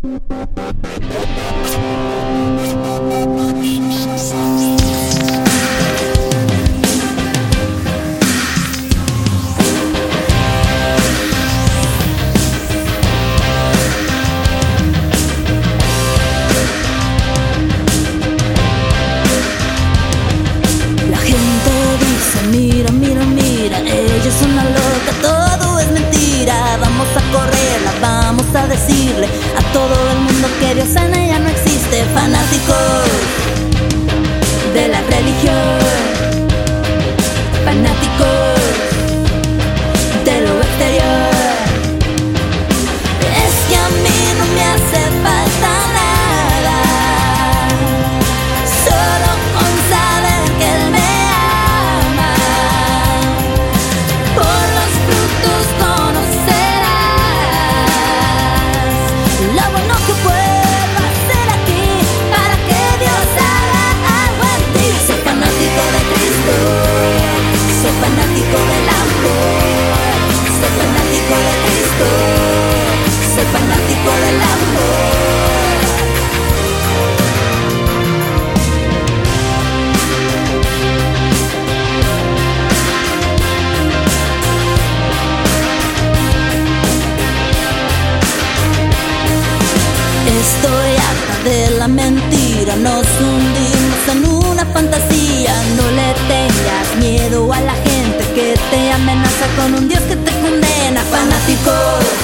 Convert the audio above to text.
Música de la religión. no le tengas miedo a la gente que te amenaza con un Dios que te condena, fanático.